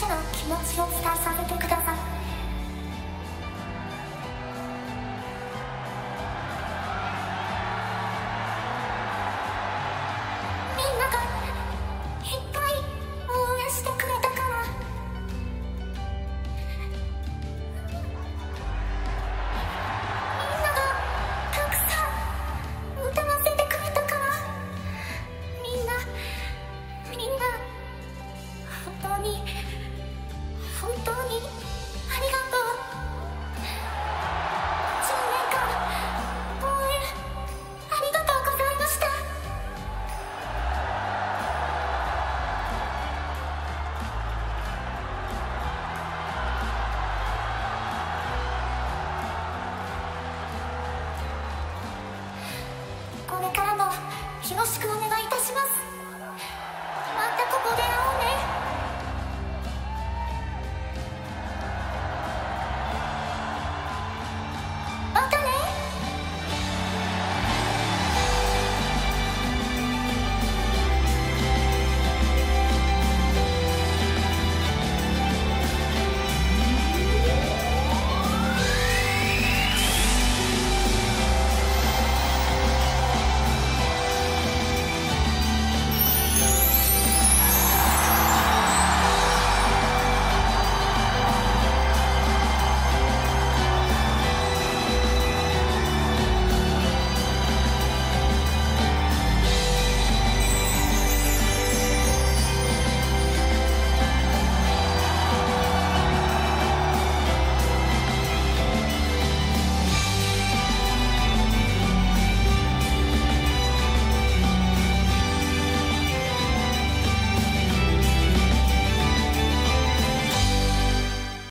私の気持ちを伝えさせてください。よろしくお願いいたします。